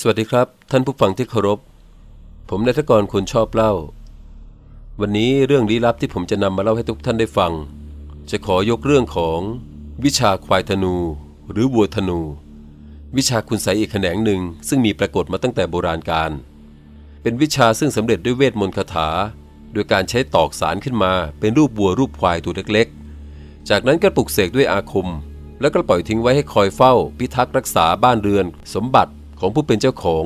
สวัสดีครับ ท่านผู้ฟังที่เคารพ ผมนายทกรคนชอบเล่า วันนี้เรื่องลี้ลับที่ผมจะนำมาเล่าให้ทุกท่านได้ฟัง จะขอยกเรื่องของวิชาควายธนู หรือวัวธนู วิชาคุณไสยอีกแขนงหนึ่ง ซึ่งมีปรากฏมาตั้งแต่โบราณกาลเป็นวิชาซึ่งสำเร็จด้วยเวทมนต์คาถา โดยการใช้ตอกสารขึ้นมา เป็นรูปวัวรูปควายตัวเล็กๆ จากนั้นก็ปลุกเสกด้วยอาคม แล้วก็ปล่อยทิ้งไว้ให้คอยเฝ้า พิทักษ์รักษาบ้านเรือน สมบัติ ของผู้เป็นเจ้าของ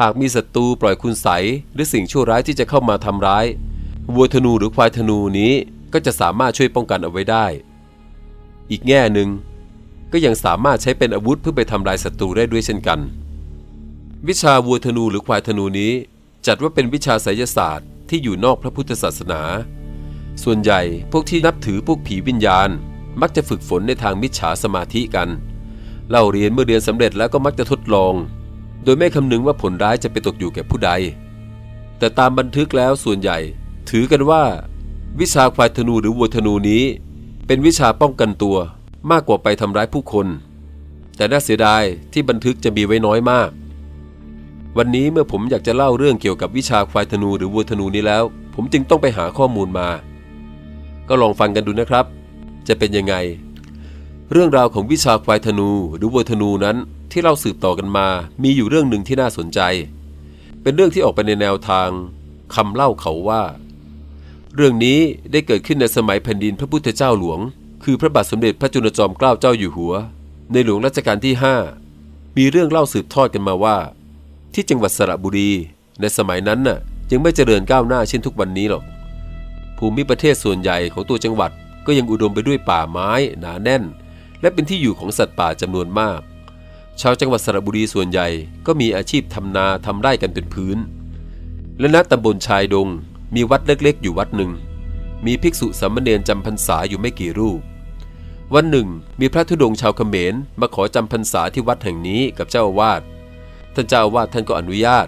หากมีศัตรูปล่อยคุณใสหรือสิ่งชั่วร้ายที่จะเข้ามาทำร้าย วัวธนูหรือควายธนูนี้ก็จะสามารถช่วยป้องกันเอาไว้ได้ อีกแง่หนึ่งก็ยังสามารถใช้เป็นอาวุธเพื่อไปทำลายศัตรูได้ด้วยเช่นกัน วิชาวัวธนูหรือควายธนูนี้ จัดว่าเป็นวิชาไสยศาสตร์ที่อยู่นอกพระพุทธศาสนา ส่วนใหญ่พวกที่นับถือพวกผีวิญญาณ มักจะฝึกฝนในทางมิจฉาสมาธิกัน เล่าเรียนเมื่อเรียนสำเร็จแล้วก็มักจะทดลอง โดยไม่คำนึงว่าผลร้ายจะไปตกอยู่แก่ผู้ใด แต่ตามบันทึกแล้วส่วนใหญ่ ถือกันว่า วิชาควายธนูหรือวัวธนูนี้ เป็นวิชาป้องกันตัวมากกว่าไปทำร้ายผู้คน แต่น่าเสียดายที่บันทึกจะมีไว้น้อยมาก วันนี้เมื่อผมอยากจะเล่าเรื่องเกี่ยวกับวิชาควายธนูหรือวัวธนูนี้แล้ว ผมจึงต้องไปหาข้อมูลมา ก็ลองฟังกันดูนะครับ จะเป็นยังไง เรื่องราวของวิชาควายธนูหรือวัวธนูนั้นที่เราสืบต่อกันมา มีอยู่เรื่องหนึ่งที่น่าสนใจ เป็นเรื่องที่ออกไปในแนวทางคำเล่าเขาว่า เรื่องนี้ได้เกิดขึ้นในสมัยแผ่นดินพระพุทธเจ้าหลวง คือพระบาทสมเด็จพระจุลจอมเกล้าเจ้าอยู่หัว ในหลวงรัชกาลที่ 5 มีเรื่องเล่าสืบทอดกันมาว่า ที่จังหวัดสระบุรี ในสมัยนั้นน่ะยังไม่เจริญก้าวหน้าเช่นทุกวันนี้หรอกภูมิประเทศส่วนใหญ่ของตัวจังหวัดก็ยังอุดมไปด้วยป่าไม้หนาแน่น และเป็นที่อยู่ของสัตว์ป่าจำนวนมาก ชาวจังหวัดสระบุรีส่วนใหญ่ก็มีอาชีพทำนาทำไร่กันเป็นพื้น และณตำบลชายดง มีวัดเล็กๆ อยู่วัดหนึ่ง มีภิกษุสามเณรจำพรรษาอยู่ไม่กี่รูป วันหนึ่ง มีพระธุดงชาวเขมรมาขอจำพรรษาที่วัดแห่งนี้กับเจ้าอาวาสท่านเจ้าอาวาสท่านก็อนุญาต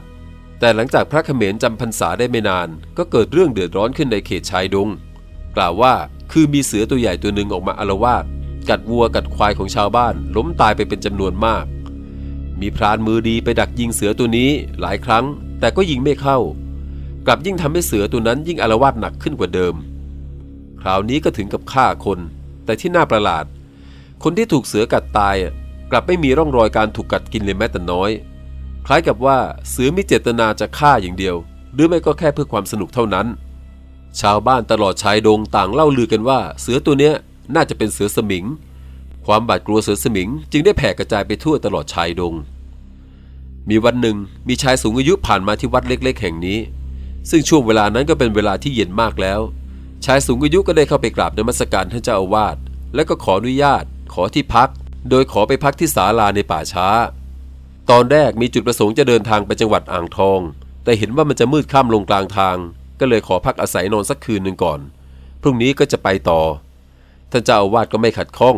แต่หลังจากพระเขมรจำพรรษาได้ไม่นาน ก็เกิดเรื่องเดือดร้อนขึ้นในเขตชายดง กล่าวว่าคือมีเสือตัวใหญ่ตัวหนึ่งออกมาอารวาส กัดวัวกัดควายของชาวบ้าน ล้มตายไปเป็นจำนวนมาก มีพรานมือดีไปดักยิงเสือตัวนี้หลายครั้ง แต่ก็ยิงไม่เข้า กลับยิ่งทำให้เสือตัวนั้นยิ่งอารวาสหนักขึ้นกว่าเดิม คราวนี้ก็ถึงกับฆ่าคน แต่ที่น่าประหลาด คนที่ถูกเสือกัดตายกลับไม่มีร่องรอยการถูกกัดกินเลยแม้แต่น้อย คล้ายกับว่าเสือมีเจตนาจะฆ่าอย่างเดียว หรือไม่ก็แค่เพื่อความสนุกเท่านั้น ชาวบ้านตลอดชายดงต่างเล่าลือกันว่า เสือตัวเนี้ย น่าจะเป็นเสือสมิง ความบาดกลัวเสือสมิง จึงได้แผ่กระจายไปทั่วตลอดชายดง มีวันหนึ่งมีชายสูงอายุผ่านมาที่วัดเล็ก ๆ แห่งนี้ ซึ่งช่วงเวลานั้นก็เป็นเวลาที่เย็นมากแล้ว ชายสูงอายุก็ได้เข้าไปกราบนมัสการท่านเจ้าอาวาสและก็ขออนุญาต ขอที่พัก โดยขอไปพักที่ศาลาในป่าช้า ตอนแรกมีจุดประสงค์จะเดินทางไปจังหวัดอ่างทอง แต่เห็นว่ามันจะมืดค่ำลงกลางทาง ก็เลยขอพักอาศัยนอนสักคืนหนึ่งก่อน พรุ่งนี้ก็จะไปต่อ ท่านเจ้าอาวาสก็ไม่ขัดข้อง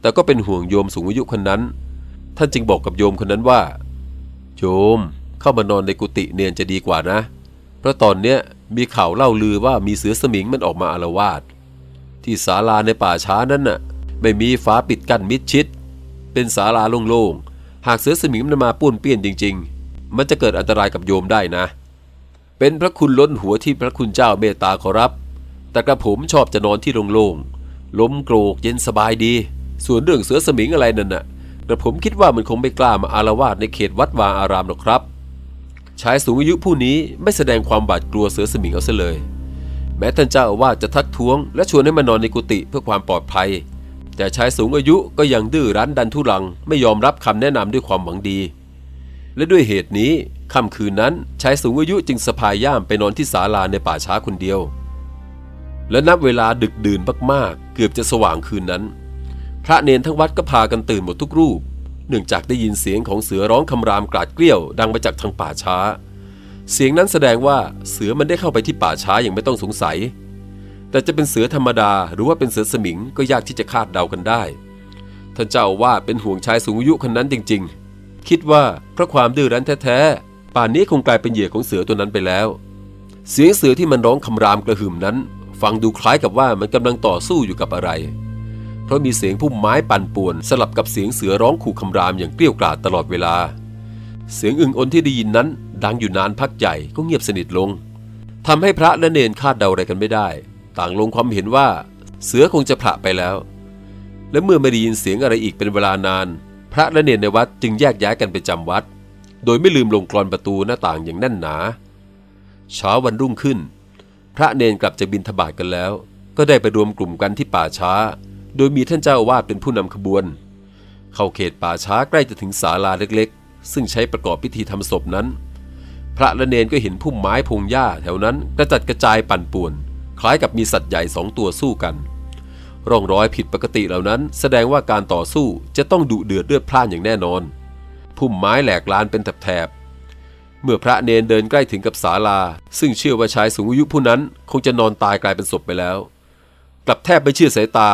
แต่ก็เป็นห่วงโยมสูงอายุคนนั้น ท่านจึงบอกกับโยมคนนั้นว่า โยมเข้ามานอนในกุฏิเนียนจะดีกว่านะ เพราะตอนเนี้ยมีข่าวเล่าลือว่ามีเสือสมิงมันออกมาอารวาสที่ศาลาในป่าช้านั้นน่ะ ไม่มีฟ้าปิดกั้นมิดชิด เป็นศาลาโล่งๆ หากเสือสมิงมันมาป้วนเปี้ยนจริง ๆ มันจะเกิดอันตรายกับโยมได้นะ เป็นพระคุณล้นหัวที่พระคุณเจ้าเมตตาขอรับ แต่กระผมชอบจะนอนที่โล่งๆ ล้มโกรกเย็นสบายดี ส่วนเรื่องเสือสมิงอะไรนั่นน่ะแต่ผมคิดว่ามันคงไม่กล้ามาอารวาสในเขตวัดวาอารามหรอกครับ ชายสูงอายุผู้นี้ไม่แสดงความบาดกลัวเสือสมิงเอาซะเลย แม้ท่านเจ้าอาวาสจะทักท้วง และชวนให้มานอนในกุฏิเพื่อความปลอดภัย แต่ชายสูงอายุก็ยังดื้อรั้นดันทุรัง ไม่ยอมรับคำแนะนำด้วยความหวังดี และด้วยเหตุนี้ค่ำคืนนั้นชายสูงอายุจึงสะพายย่ามไปนอนที่ศาลาในป่าช้าคนเดียว และนับเวลาดึกดื่นมากๆ เกือบจะสว่างคืนนั้น พระเนนทั้งวัดก็พากันตื่นหมดทุกรูป เนื่องจากได้ยินเสียงของเสือร้องคำรามกราดเกลี้ยวดังมาจากทางป่าช้า เสียงนั้นแสดงว่าเสือมันได้เข้าไปที่ป่าช้าอย่างไม่ต้องสงสัย แต่จะเป็นเสือธรรมดาหรือว่าเป็นเสือสมิงก็ยากที่จะคาดเดากันได้ ท่านเจ้าว่าเป็นห่วงชายสูงอายุคนนั้นจริง ๆ คิดว่าเพราะความดื้อรั้นแท้ๆป่านนี้คงกลายเป็นเหยื่อของเสือตัวนั้นไปแล้ว เสียงเสือที่มันร้องคำรามกระหึ่มนั้น ฟังดูคล้ายกับว่ามันกำลังต่อสู้อยู่กับอะไร เพราะมีเสียงพุ่มไม้ปั่นป่วน สลับกับเสียงเสือร้องขู่คำรามอย่างเกลี้ยกล่อมตลอดเวลา เสียงอึงอนที่ได้ยินนั้น ดังอยู่นานพักใหญ่ก็เงียบสนิทลงทำให้พระและเนนคาดเดาอะไรกันไม่ได้ ต่างลงความเห็นว่า เสือคงจะผละไปแล้ว และเมื่อไม่ได้ยินเสียงอะไรอีกเป็นเวลานาน พระและเนนในวัดจึงแยกย้ายกันไปจำวัด โดยไม่ลืมลงกรอนประตูหน้าต่างอย่างแน่นหนาเช้าวันรุ่งขึ้น พระเนนกลับจากบินทบาทกันแล้ว ก็ได้ไปรวมกลุ่มกันที่ป่าช้า โดยมีท่านเจ้าอาวาสเป็นผู้นำขบวน เข้าเขตป่าช้าใกล้จะถึงศาลาเล็กๆ ซึ่งใช้ประกอบพิธีทำศพนั้น พระและเนนก็เห็นพุ่มไม้พงหญ้าแถวนั้นกระจัดกระจายปั่นป่วน คล้ายกับมีสัตว์ใหญ่สองตัวสู้กัน ร่องรอยผิดปกติเหล่านั้น แสดงว่าการต่อสู้จะต้องดุเดือดเลือดพล่านอย่างแน่นอน พุ่มไม้แหลกลานเป็นแถบ เมื่อพระเนนเดินใกล้ถึงกับศาลา ซึ่งเชื่อว่าชายสูงอายุผู้นั้นคงจะนอนตายกลายเป็นศพไปแล้ว กลับแทบไม่เชื่อสายตา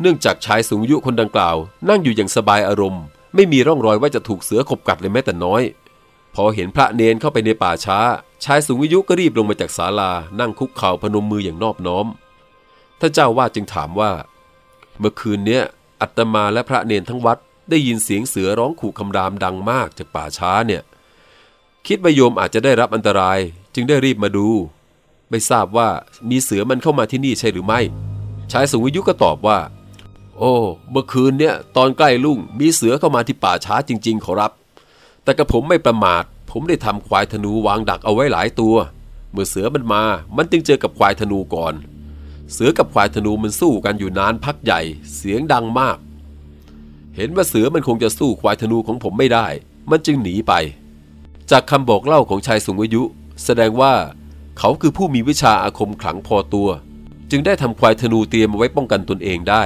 เนื่องจากชายสูงอายุคนดังกล่าว นั่งอยู่อย่างสบายอารมณ์ ไม่มีร่องรอยว่าจะถูกเสือขบกัดเลยแม้แต่น้อย พอเห็นพระเนนเข้าไปในป่าช้า ชายสูงอายุก็รีบลงมาจากศาลา นั่งคุกเข่าพนมมืออย่างนอบน้อมท่านเจ้าว่าจึงถามว่า เมื่อคืนเนี้ยอัตมาและพระเนนทั้งวัดได้ยินเสียงเสือร้องขู่คำรามดังมากจากป่าช้าเนี่ย คิดว่าโยมอาจจะได้รับอันตราย จึงได้รีบมาดู ไม่ทราบว่ามีเสือมันเข้ามาที่นี่ใช่หรือไม่ ชายสูงอายุก็ตอบว่า โอ้เมื่อคืนเนี่ยตอนใกล้ลุ่งมีเสือเข้ามาที่ป่าช้าจริง ๆ ขอรับ แต่กระผมไม่ประมาท ผมได้ทำควายธนูวางดักเอาไว้หลายตัว เมื่อเสือมันมา มันจึงเจอกับควายธนูก่อน เสือกับควายธนูมันสู้กันอยู่นานพักใหญ่ เสียงดังมาก เห็นว่าเสือมันคงจะสู้ควายธนูของผมไม่ได้ มันจึงหนีไป จากคำบอกเล่าของชายสูงอายุ แสดงว่าเขาคือผู้มีวิชาอาคมขลังพอตัว จึงได้ทำควายธนูเตรียมไว้ป้องกันตนเองได้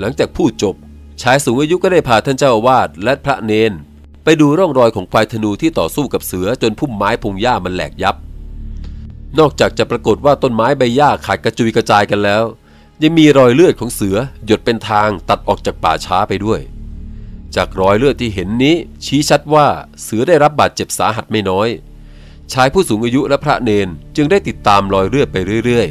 หลังจากพูดจบ ชายสูงอายุก็ได้พาท่านเจ้าอาวาสและพระเนน ไปดูร่องรอยของควายธนูที่ต่อสู้กับเสือจนพุ่มไม้พงหญ้ามันแหลกยับ นอกจากจะปรากฏว่าต้นไม้ใบหญ้าขาดกระจุยกระจายกันแล้ว ยังมีรอยเลือดของเสือหยดเป็นทางตัดออกจากป่าช้าไปด้วย จากรอยเลือดที่เห็นนี้ชี้ชัดว่าเสือได้รับบาดเจ็บสาหัสไม่น้อย ชายผู้สูงอายุและพระเนนจึงได้ติดตามรอยเลือดไปเรื่อย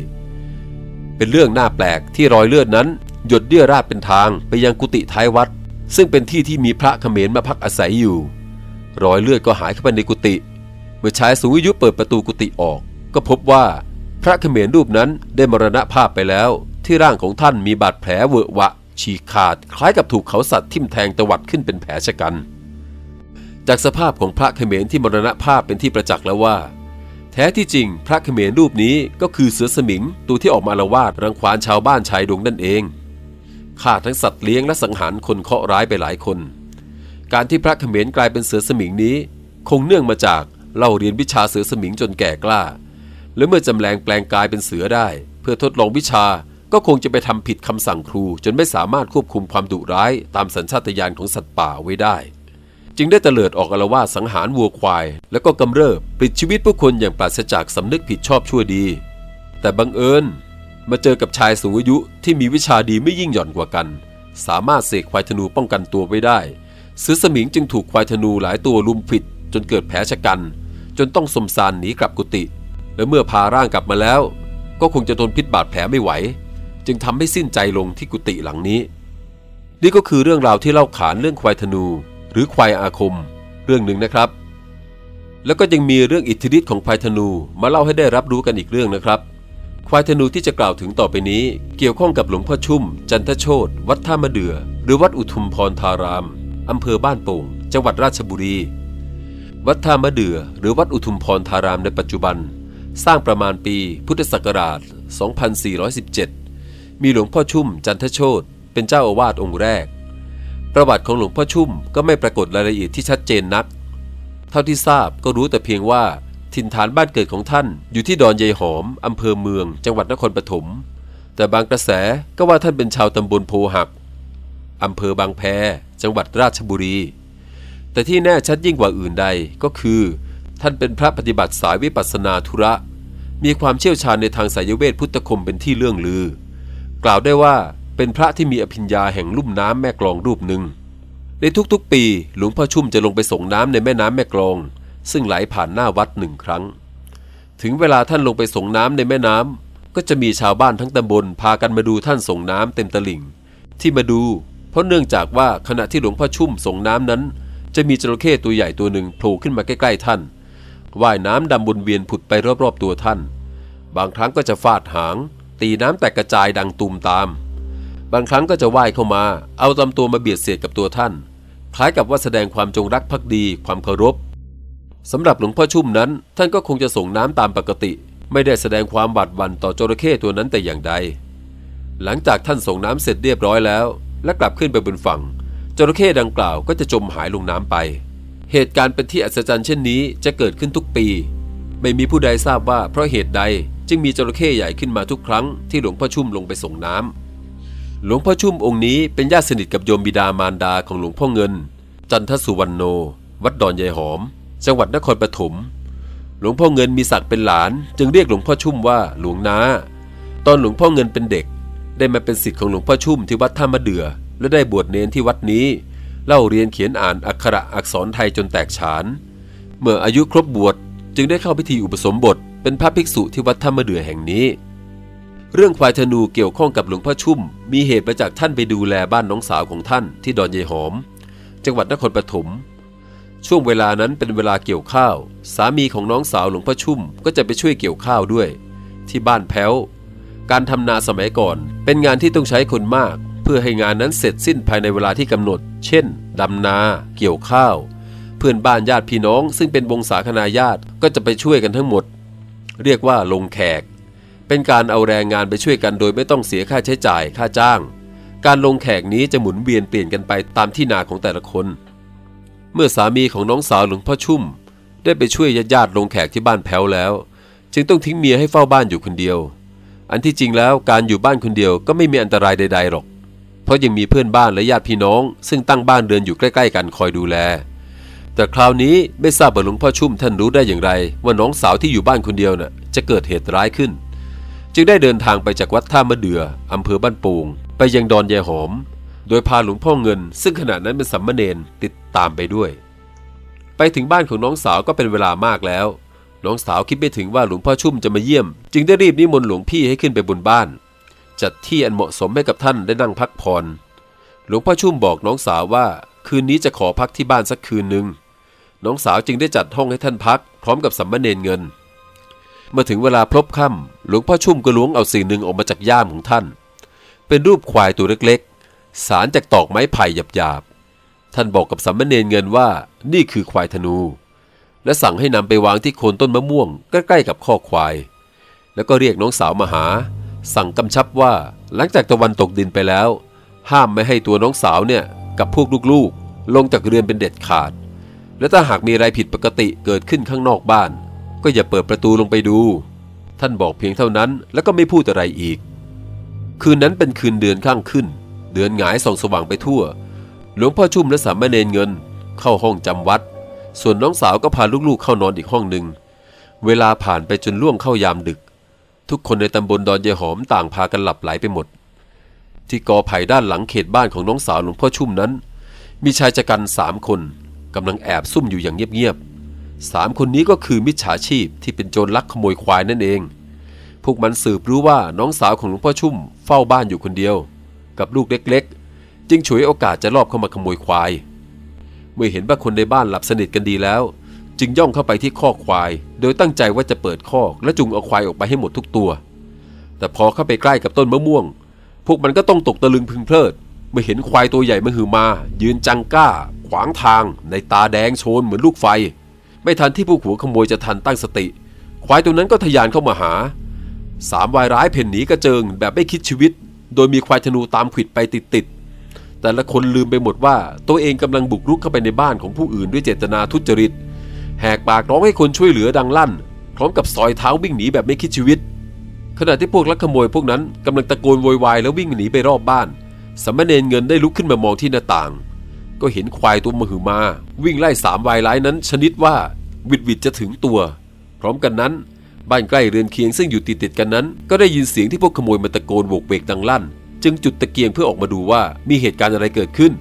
ๆ เป็นเรื่องน่าแปลกที่รอยเลือดนั้น หยดเดี่ยราดเป็นทางไปยังกุฏิท้ายวัด ซึ่งเป็นที่ที่มีพระเขมรมาพักอาศัยอยู่ รอยเลือดก็หายเข้าไปในกุฏิเมื่อชายสูงอายุเปิดประตูกุฏิออก ก็พบว่าพระเขมรรูปนั้นได้มรณภาพไปแล้ว ที่ร่างของท่านมีบาดแผลเวอะหวะ ฉีกขาดคล้ายกับถูกเขาสัตว์ทิ่มแทงตวัดขึ้นเป็นแผลชะกัน จากสภาพของพระเขมรที่มรณภาพเป็นที่ประจักษ์แล้วว่า แท้ที่จริงพระเขมรรูปนี้ก็คือเสือสมิงตัวที่ออกมาละวาดรังควานชาวบ้านชายดงนั่นเองฆ่าทั้งสัตว์เลี้ยงและสังหารคนเคาะร้ายไปหลายคน การที่พระเขมรกลายเป็นเสือสมิงนี้ คงเนื่องมาจากเล่าเรียนวิชาเสือสมิงจนแก่กล้า และเมื่อจำแรงแปลงกายเป็นเสือได้ เพื่อทดลองวิชา ก็คงจะไปทำผิดคำสั่งครู จนไม่สามารถควบคุมความดุร้ายตามสัญชาตญาณของสัตว์ป่าไว้ได้ จึงได้เตลิดออกอาละวาดสังหารวัวควาย แล้วก็กำเริบปลิดชีวิตผู้คนอย่างปราศจากสำนึกผิดชอบชั่วดี แต่บังเอิญมาเจอกับชายสูงอายุที่มีวิชาดีไม่ยิ่งหย่อนกว่ากัน สามารถเสกควายธนูป้องกันตัวไว้ได้เสือสมิงจึงถูกควายธนูหลายตัวลุมผิด จนเกิดแผลชะกัน จนต้องสมสารหนีกลับกุฏิและเมื่อพาร่างกลับมาแล้ว ก็คงจะทนพิษบาดแผลไม่ไหว จึงทำให้สิ้นใจลงที่กุฏิหลังนี้ นี่ก็คือเรื่องราวที่เล่าขานเรื่องควายธนู หรือควายอาคม เรื่องหนึ่งนะครับ แล้วก็ยังมีเรื่องอิทธิฤทธิ์ของควายธนูมาเล่าให้ได้รับรู้กันอีกเรื่องนะครับ ควายธนูที่จะกล่าวถึงต่อไปนี้ เกี่ยวข้องกับหลวงพ่อชุ่ม จันทโชตวัดท่ามะเดือ หรือวัดอุทุมพรธารามอำเภอบ้านโป่ง จังหวัดราชบุรี วัดท่ามะเดือ หรือวัดอุทุมพรธารามในปัจจุบัน สร้างประมาณปีพุทธศักราช 2417 มีหลวงพ่อชุ่มจันทโชตเป็นเจ้าอาวาสองค์แรก ประวัติของหลวงพ่อชุ่มก็ไม่ปรากฏรายละเอียดที่ชัดเจนนัก เท่าที่ทราบก็รู้แต่เพียงว่าถิ่นฐานบ้านเกิดของท่านอยู่ที่ดอนยายหอมอำเภอเมือง จังหวัดนครปฐมแต่บางกระแสก็ว่าท่านเป็นชาวตำบลโพหักอำเภอบางแพ จังหวัดราชบุรี แต่ที่แน่ชัดยิ่งกว่าอื่นใดก็คือ ท่านเป็นพระปฏิบัติสายวิปัสสนาธุระ มีความเชี่ยวชาญในทางสายเวทพุทธคมเป็นที่เลื่องลือ กล่าวได้ว่าเป็นพระที่มีอภิญญาแห่งลุ่มน้ำแม่กลองรูปหนึ่ง ในทุกๆ ปีหลวงพ่อชุ่มจะลงไปส่งน้ำในแม่น้ำแม่กลอง ซึ่งไหลผ่านหน้าวัดหนึ่งครั้ง ถึงเวลาท่านลงไปส่งน้ำในแม่น้ำก็จะมีชาวบ้านทั้งตำบลพากันมาดูท่านส่งน้ำเต็มตลิ่ง ที่มาดู เพราะเนื่องจากว่าขณะที่หลวงพ่อชุ่มส่งน้ำนั้น จะมีจระเข้ตัวใหญ่ตัวหนึ่งโผล่ขึ้นมาใกล้ๆท่านว่ายน้ำดำวนเวียนผุดไปรอบๆตัวท่าน บางครั้งก็จะฟาดหาง ตีน้ำแตกกระจายดังตูมตาม บางครั้งก็จะว่ายเข้ามา เอาลำตัวมาเบียดเสียดกับตัวท่าน คล้ายกับว่าแสดงความจงรักภักดี ความเคารพสำหรับหลวงพ่อชุ่มนั้น ท่านก็คงจะส่งน้ำตามปกติ ไม่ได้แสดงความบาดหวั่นต่อจระเข้ตัวนั้นแต่อย่างใด หลังจากท่านส่งน้ำเสร็จเรียบร้อยแล้ว และกลับขึ้นไปบนฝั่ง จระเข้ดังกล่าวก็จะจมหายลงน้ำไป เหตุการณ์เป็นที่อัศจรรย์เช่นนี้จะเกิดขึ้นทุกปี ไม่มีผู้ใดทราบว่าเพราะเหตุใด จึงมีจระเข้ใหญ่ขึ้นมาทุกครั้งที่หลวงพ่อชุ่มลงไปส่งน้ำหลวงพ่อชุ่มองค์นี้เป็นญาติสนิทกับโยมบิดามารดาของหลวงพ่อเงิน จันทสุวรรณโน วัดดอนยายหอม จังหวัดนครปฐมหลวงพ่อเงินมีศักดิ์เป็นหลาน จึงเรียกหลวงพ่อชุ่มว่าหลวงนาตอนหลวงพ่อเงินเป็นเด็ก ได้มาเป็นศิษย์ของหลวงพ่อชุ่มที่วัดท่ามะเดือ และได้บวชเนนที่วัดนี้ เล่าเรียนเขียนอ่านอักขระอักษรไทยจนแตกฉาน เมื่ออายุครบบวชจึงได้เข้าพิธีอุปสมบท เป็นพระภิกษุที่วัดท่ามะเดือแห่งนี้ เรื่องควายธนูเกี่ยวข้องกับหลวงพ่อชุ่ม มีเหตุมาจากท่านไปดูแลบ้านน้องสาวของท่านที่ดอนยายหอม จังหวัดนครปฐมช่วงเวลานั้นเป็นเวลาเกี่ยวข้าว สามีของน้องสาวหลวงพ่อชุ่มก็จะไปช่วยเกี่ยวข้าวด้วย ที่บ้านแพ้ว การทำนาสมัยก่อน เป็นงานที่ต้องใช้คนมาก เพื่อให้งานนั้นเสร็จสิ้นภายในเวลาที่กำหนด เช่นดำนา เกี่ยวข้าว เพื่อนบ้านญาติพี่น้อง ซึ่งเป็นวงศาคณาญาติก็จะไปช่วยกันทั้งหมด เรียกว่าลงแขก เป็นการเอาแรงงานไปช่วยกันโดยไม่ต้องเสียค่าใช้จ่ายค่าจ้าง การลงแขกนี้จะหมุนเวียนเปลี่ยนกันไปตามที่นาของแต่ละคน เมื่อสามีของน้องสาวหลวงพ่อชุ่ม ได้ไปช่วยญาติญาติๆลงแขกที่บ้านแพ้วแล้ว จึงต้องทิ้งเมียให้เฝ้าบ้านอยู่คนเดียว อันที่จริงแล้วการอยู่บ้านคนเดียวก็ไม่มีอันตรายใด ๆหรอก เพราะยังมีเพื่อนบ้านและญาติพี่น้อง ซึ่งตั้งบ้านเรือนอยู่ใกล้ ๆ กันคอยดูแล แต่คราวนี้ไม่ทราบว่าหลวงพ่อชุ่มท่านรู้ได้อย่างไร ว่าน้องสาวที่อยู่บ้านคนเดียวน่ะจะเกิดเหตุร้ายขึ้น จึงได้เดินทางไปจากวัดท่ามะเดืออำเภอบ้านปูง ไปยังดอนยายหอม โดยพาหลวงพ่อเงิน ซึ่งขณะนั้นเป็นสัมมาเนนติดตามไปด้วย ไปถึงบ้านของน้องสาวก็เป็นเวลามากแล้ว น้องสาวคิดไม่ถึงว่าหลวงพ่อชุ่มจะมาเยี่ยม จึงได้รีบนิมนต์หลวงพี่ให้ขึ้นไปบนบ้าน จัดที่อันเหมาะสมให้กับท่านได้นั่งพักผ่อนหลวงพ่อชุ่มบอกน้องสาวว่า คืนนี้จะขอพักที่บ้านสักคืนหนึ่ง น้องสาวจึงได้จัดห้องให้ท่านพัก พร้อมกับสัมมาเนนเงิน เมื่อถึงเวลาพลบค่ำหลวงพ่อชุ่มก็ล้วงเอาสิ่งหนึ่งออกมาจากย่ามของท่าน เป็นรูปควายตัวเล็กๆ สารจากตอกไม้ไผ่หยาบๆ ท่านบอกกับสัมมาเนนเงินว่านี่คือควายธนู และสั่งให้นำไปวางที่โคนต้นมะม่วงใกล้ๆกับข้อควาย แล้วก็เรียกน้องสาวมาหา สั่งกำชับว่าหลังจากตะวันตกดินไปแล้ว ห้ามไม่ให้ตัวน้องสาวเนี่ยกับพวกลูกๆ ลงจากเรือนเป็นเด็ดขาด และถ้าหากมีอะไรผิดปกติเกิดขึ้นข้างนอกบ้าน ก็อย่าเปิดประตูลงไปดู ท่านบอกเพียงเท่านั้นแล้วก็ไม่พูดอะไรอีก คืนนั้นเป็นคืนเดือนข้างขึ้น เดือนหงายส่องสว่างไปทั่ว หลวงพ่อชุ่มและสามเณรเงิน เข้าห้องจำวัด ส่วนน้องสาวก็พาลูกๆเข้านอนอีกห้องหนึ่งเวลาผ่านไปจนล่วงเข้ายามดึก ทุกคนในตำบลดอนยายหอมต่างพากันหลับไหลไปหมด ที่กอไผ่ด้านหลังเขตบ้านของน้องสาวหลวงพ่อชุ่มนั้น มีชายชะกันสามคน กำลังแอบซุ่มอยู่อย่างเงียบๆสามคนนี้ก็คือมิจฉาชีพที่เป็นโจรลักขโมยควายนั่นเอง พวกมันสืบรู้ว่าน้องสาวของหลวงพ่อชุ่มเฝ้าบ้านอยู่คนเดียว กับลูกเล็กๆ จึงฉวยโอกาสจะลอบเข้ามาขโมยควาย เมื่อเห็นว่าคนในบ้านหลับสนิทกันดีแล้ว จึงย่องเข้าไปที่คอกควาย โดยตั้งใจว่าจะเปิดคอก และจุงเอาควายออกไปให้หมดทุกตัว แต่พอเข้าไปใกล้กับต้นมะม่วง พวกมันก็ต้องตกตะลึงพึงเพลิดเมื่อเห็นควายตัวใหญ่มาหือมา ยืนจังก้าางทางในตาแดงโชนเหมือนลูกไฟ ไม่ทันที่ผู้หัวขโมยจะทันตั้งสติ ควายตัวนั้นก็ทะยานเข้ามาหาสามวายร้ายเพ่นหนีกระเจิงแบบไม่คิดชีวิต โดยมีควายธนูตามขิดไปติดๆแต่ละคนลืมไปหมดว่าตัวเองกำลังบุกรุกเข้าไปในบ้านของผู้อื่นด้วยเจตนาทุจริต แหกปากร้องให้คนช่วยเหลือดังลั่น พร้อมกับซอยเท้าวิ่งหนีแบบไม่คิดชีวิต ขณะที่พวกลักขโมยพวกนั้นกำลังตะโกนโวยวายแล้ววิ่งหนีไปรอบบ้านสามเณรเงินได้ลุกขึ้นมามองที่หน้าต่าง ก็เห็นควายตัวมหึมา วิ่งไล่สามวายร้ายนั้น ชนิดว่าวิดวิดจะถึงตัว พร้อมกันนั้นบ้านใกล้เรือนเคียงซึ่งอยู่ติดติดกันนั้น ก็ได้ยินเสียงที่พวกขโมยมาตะโกนโวกเวกดังลั่น จึงจุดตะเกียงเพื่อออกมาดูว่ามีเหตุการณ์อะไรเกิดขึ้น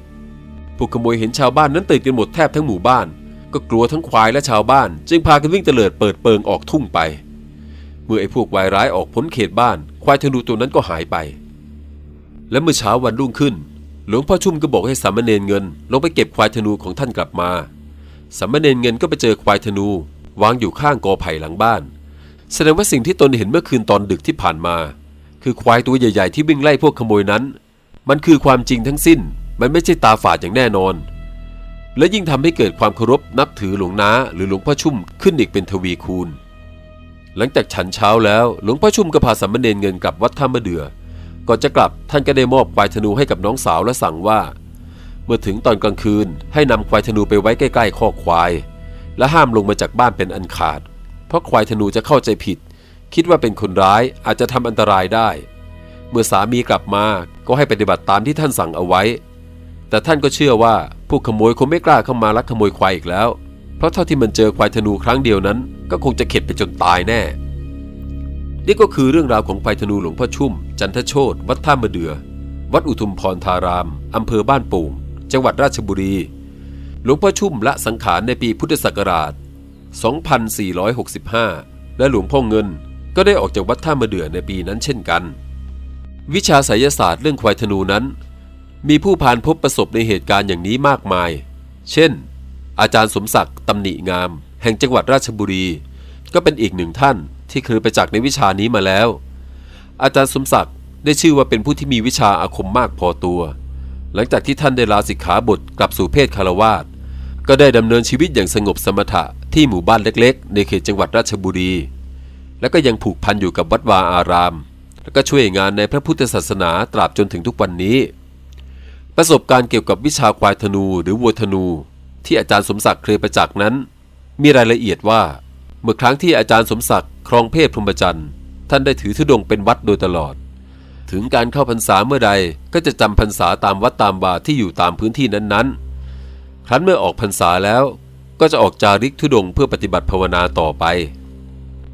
พวกขโมยเห็นชาวบ้านนั้นตื่นกันหมดแทบทั้งหมู่บ้าน ก็กลัวทั้งควายและชาวบ้าน จึงพากันวิ่งเตลิดเปิดเปิงออกทุ่งไป เมื่อไอ้พวกวายร้ายออกพ้นเขตบ้าน ควายธนูตัวนั้นก็หายไป และเมื่อเช้าวันรุ่งขึ้น หลวงพ่อชุ่มก็บอกให้สามเณรเงิน ลงไปเก็บควายธนูของท่านกลับมา สามเณรเงินก็ไปเจอควายธนู วางอยู่ข้างกอไผ่หลังบ้าน แสดงว่าสิ่งที่ตนเห็นเมื่อคืนตอนดึกที่ผ่านมา คือควายตัวใหญ่ ๆ ที่วิ่งไล่พวกขโมยนั้น มันคือความจริงทั้งสิ้น มันไม่ใช่ตาฝาดอย่างแน่นอน และยิ่งทำให้เกิดความเคารพนับถือหลวงนาหรือหลวงพ่อชุ่มขึ้นอีกเป็นทวีคูณ หลังจากฉันเช้าแล้วหลวงพ่อชุ่มก็พาสามเณรเงินกลับวัดท่ามะเดือ ก่อนจะกลับท่านก็ได้มอบควายธนูให้กับน้องสาวและสั่งว่า เมื่อถึงตอนกลางคืนให้นำควายธนูไปไว้ใกล้ๆข้อกควาย และห้ามลงมาจากบ้านเป็นอันขาด เพราะควายธนูจะเข้าใจผิด คิดว่าเป็นคนร้ายอาจจะทำอันตรายได้ เมื่อสามีกลับมาก็ให้ปฏิบัติตามที่ท่านสั่งเอาไว้ แต่ท่านก็เชื่อว่าผู้ขโมยคงไม่กล้าเข้ามาลักขโมยควายอีกแล้ว เพราะเท่าที่มันเจอควายธนูครั้งเดียวนั้น ก็คงจะเข็ดไปจนตายแน่ นี่ก็คือเรื่องราวของควายธนูหลวงพ่อชุ่ม จันทโชตวัดท่ามะเดือ วัดอุทุมพรธาราม อำเภอบ้านโป่ง จังหวัดราชบุรี หลวงพ่อชุ่มละสังขารในปีพุทธศักราช 2465 และหลวงพ่อเงินก็ได้ออกจากวัดท่ามะเดือในปีนั้นเช่นกัน วิชาไสยศาสตร์เรื่องควายธนูนั้น มีผู้ผ่านพบประสบในเหตุการณ์อย่างนี้มากมาย เช่น อาจารย์สมศักดิ์ตำหนิงาม แห่งจังหวัดราชบุรี ก็เป็นอีกหนึ่งท่าน ที่เคยไปจักในวิชานี้มาแล้ว อาจารย์สมศักดิ์ได้ชื่อว่าเป็นผู้ที่มีวิชาอาคมมากพอตัว หลังจากที่ท่านได้ลาสิกขาบทกลับสู่เพศคารวาสก็ได้ดำเนินชีวิตอย่างสงบสมถะที่หมู่บ้านเล็กๆ ในเขตจังหวัดราชบุรี และก็ยังผูกพันอยู่กับวัดวาอาราม และก็ช่วยงานในพระพุทธศาสนาตราบจนถึงทุกวันนี้ ประสบการณ์เกี่ยวกับวิชาควายธนูหรือวัวธนู ที่อาจารย์สมศักดิ์เคยประจักษ์นั้น มีรายละเอียดว่า เมื่อครั้งที่อาจารย์สมศักดิ์ครองเพศพรหมจรรย์ท่านได้ถือธุดงค์เป็นวัดโดยตลอด ถึงการเข้าพรรษาเมื่อใดก็จะจำพรรษาตามวัดตามวาที่อยู่ตามพื้นที่นั้นๆ ครั้นเมื่อออกพรรษาแล้วก็จะออกจาริกธุดงค์เพื่อปฏิบัติภาวนาต่อไป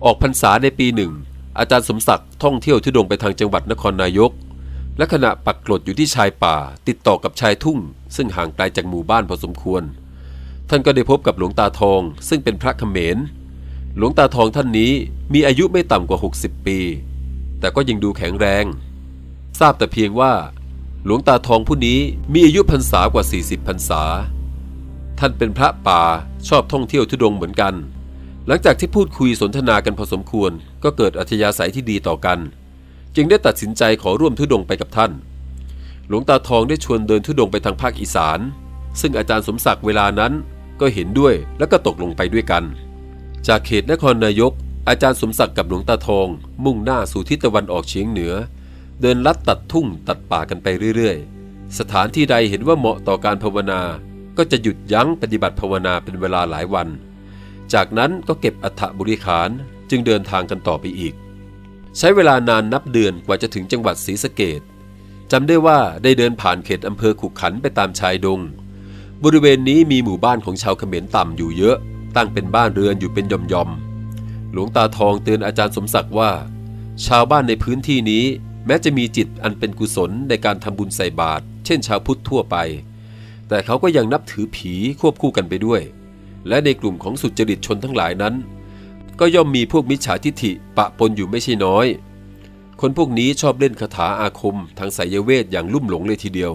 ออกพรรษาในปีหนึ่งอาจารย์สมศักดิ์ท่องเที่ยวธุดงค์ไปทางจังหวัดนครนายก และขณะปักกลดอยู่ที่ชายป่า ติดต่อกับชายทุ่ง ซึ่งห่างไกลจากหมู่บ้านพอสมควร ท่านก็ได้พบกับหลวงตาทอง ซึ่งเป็นพระเขมร หลวงตาทองท่านนี้มีอายุไม่ต่ำกว่า 60 ปี แต่ก็ยังดูแข็งแรง ทราบแต่เพียงว่า หลวงตาทองผู้นี้มีอายุพรรษากว่า 40พรรษา ท่านเป็นพระป่าชอบท่องเที่ยวทุดงเหมือนกัน หลังจากที่พูดคุยสนทนากันพอสมควร ก็เกิดอัธยาศัยที่ดีต่อกัน จึงได้ตัดสินใจขอร่วมทุดงไปกับท่าน หลวงตาทองได้ชวนเดินทุดงไปทางภาคอีสาน ซึ่งอาจารย์สมศักดิ์เวลานั้นก็เห็นด้วยและก็ตกลงไปด้วยกัน จากเขตนครนายก อาจารย์สมศักดิ์กับหลวงตาทอง มุ่งหน้าสู่ทิศตะวันออกเฉียงเหนือ เดินลัดตัดทุ่งตัดป่ากันไปเรื่อยๆ สถานที่ใดเห็นว่าเหมาะต่อการภาวนา ก็จะหยุดยั้งปฏิบัติภาวนาเป็นเวลาหลายวัน จากนั้นก็เก็บอัฐบริขารจึงเดินทางกันต่อไปอีก ใช้เวลานานนับเดือนกว่าจะถึงจังหวัดศรีสะเกดจำได้ว่าได้เดินผ่านเขตอำเภอขุขันไปตามชายดง บริเวณนี้มีหมู่บ้านของชาวเขมรต่ำอยู่เยอะ ตั้งเป็นบ้านเรือนอยู่เป็นย่อมๆ หลวงตาทองเตือนอาจารย์สมศักดิ์ว่า ชาวบ้านในพื้นที่นี้แม้จะมีจิตอันเป็นกุศลในการทำบุญใส่บาตรเช่นชาวพุทธทั่วไป แต่เขาก็ยังนับถือผีควบคู่กันไปด้วย และในกลุ่มของสุจริตชนทั้งหลายนั้น ก็ย่อมมีพวกมิจฉาทิฐิปะปนอยู่ไม่ใช่น้อย คนพวกนี้ชอบเล่นคาถาอาคมทางไสยเวทอย่างลุ่มหลงเลยทีเดียว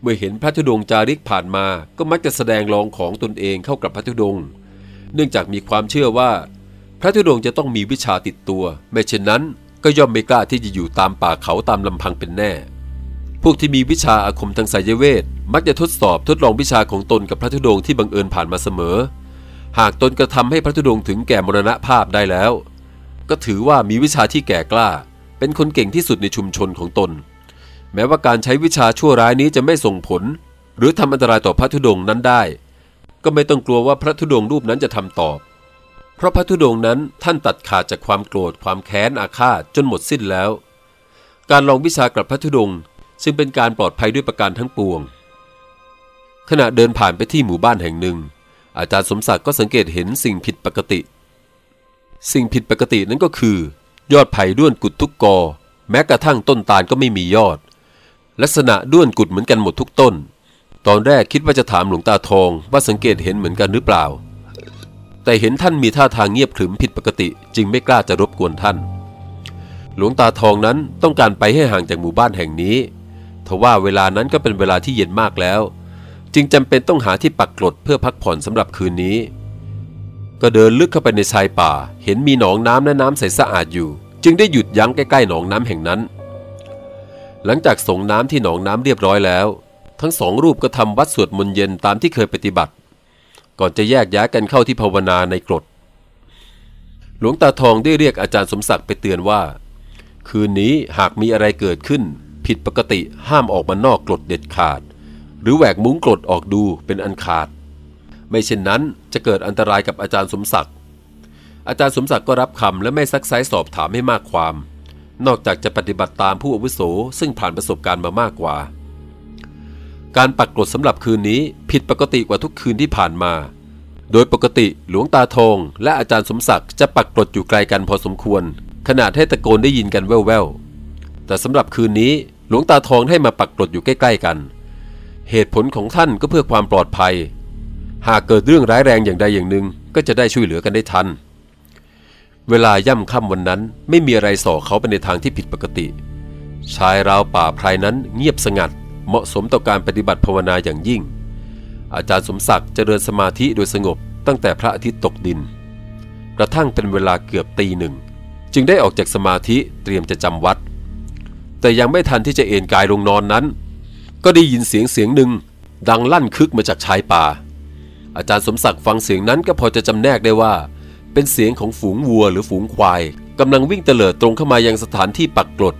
เมื่อเห็นพระธุดงค์จาริกผ่านมาก็มักจะแสดงลองของตนเองเข้ากับพระธุดงค์ เนื่องจากมีความเชื่อว่า พระธุดงค์จะต้องมีวิชาติดตัว ไม่เช่นนั้นก็ย่อมไม่กล้าที่จะอยู่ตามป่าเขาตามลำพังเป็นแน่ พวกที่มีวิชาอาคมทางไสยเวท มักจะทดสอบทดลองวิชาของตนกับพระธุดงค์ที่บังเอิญผ่านมาเสมอ หากตนกระทำให้พระธุดงค์ถึงแก่มรณภาพได้แล้ว ก็ถือว่ามีวิชาที่แก่กล้า เป็นคนเก่งที่สุดในชุมชนของตน แม้ว่าการใช้วิชาชั่วร้ายนี้จะไม่ส่งผล หรือทำอันตรายต่อพระธุดงค์นั้นได้ ก็ไม่ต้องกลัวว่าพระธุดงค์รูปนั้นจะทำตอบ เพราะพระธุดงค์นั้นท่านตัดขาดจากความโกรธความแค้นอาฆาตจนหมดสิ้นแล้ว การลองวิชากับพระธุดงค์ซึ่งเป็นการปลอดภัยด้วยประการทั้งปวง ขณะเดินผ่านไปที่หมู่บ้านแห่งหนึ่ง อาจารย์สมศักดิ์ก็สังเกตเห็นสิ่งผิดปกติ สิ่งผิดปกตินั้นก็คือ ยอดไผ่ด้วนกุดทุกกอ แม้กระทั่งต้นตาลก็ไม่มียอด ลักษณะด้วนกุดเหมือนกันหมดทุกต้น ตอนแรกคิดว่าจะถามหลวงตาทองว่าสังเกตเห็นเหมือนกันหรือเปล่า แต่เห็นท่านมีท่าทางเงียบขรึมผิดปกติ จึงไม่กล้าจะรบกวนท่าน หลวงตาทองนั้นต้องการไปให้ห่างจากหมู่บ้านแห่งนี้ทว่าเวลานั้นก็เป็นเวลาที่เย็นมากแล้ว จึงจำเป็นต้องหาที่ปักกลดเพื่อพักผ่อนสำหรับคืนนี้ ก็เดินลึกเข้าไปในชายป่า เห็นมีหนองน้ำและน้ำใสสะอาดอยู่ จึงได้หยุดยั้งใกล้ๆหนองน้ำแห่งนั้น หลังจากส่งน้ำที่หนองน้ำเรียบร้อยแล้ว ทั้งสองรูปก็ทำวัดสวดมนต์เย็นตามที่เคยปฏิบัติ ก่อนจะแยกย้ายกันเข้าที่ภาวนาในกรด หลวงตาทองได้เรียกอาจารย์สมศักดิ์ไปเตือนว่า คืนนี้หากมีอะไรเกิดขึ้น ผิดปกติห้ามออกมานอกกรดเด็ดขาด หรือแหวกมุ้งกรดออกดูเป็นอันขาด ไม่เช่นนั้นจะเกิดอันตรายกับอาจารย์สมศักดิ์อาจารย์สมศักดิ์ก็รับคำและไม่ซักไซสอบถามให้มากความ นอกจากจะปฏิบัติตามผู้อาวุโสซึ่งผ่านประสบการณ์มามากกว่า การปักกรดสำหรับคืนนี้ผิดปกติกว่าทุกคืนที่ผ่านมา โดยปกติหลวงตาทองและอาจารย์สมศักดิ์จะปักกรดอยู่ไกลกันพอสมควร ขนาดให้ตะโกนได้ยินกันแว่วๆ แต่สำหรับคืนนี้หลวงตาทองให้มาปักกรดอยู่ใกล้ ๆ กัน เหตุผลของท่านก็เพื่อความปลอดภัย หากเกิดเรื่องร้ายแรงอย่างใดอย่างหนึ่งก็จะได้ช่วยเหลือกันได้ทัน เวลาย่ำค่ำวันนั้นไม่มีอะไรส่อเขาไปในทางที่ผิดปกติ ชายราวป่าไพรนั้นเงียบสงัด เหมาะสมต่อการปฏิบัติภาวนาอย่างยิ่ง อาจารย์สมศักดิ์เจริญสมาธิโดยสงบตั้งแต่พระอาทิตย์ตกดิน กระทั่งเป็นเวลาเกือบตีหนึ่ง จึงได้ออกจากสมาธิเตรียมจะจำวัด แต่ยังไม่ทันที่จะเอนกายลงนอนนั้น ก็ได้ยินเสียงเสียงหนึ่งดังลั่นคึกมาจากชายป่า อาจารย์สมศักดิ์ฟังเสียงนั้นก็พอจะจำแนกได้ว่า เป็นเสียงของฝูงวัวหรือฝูงควายกำลังวิ่งเตลิดตรงเข้ามายังสถานที่ปักกลด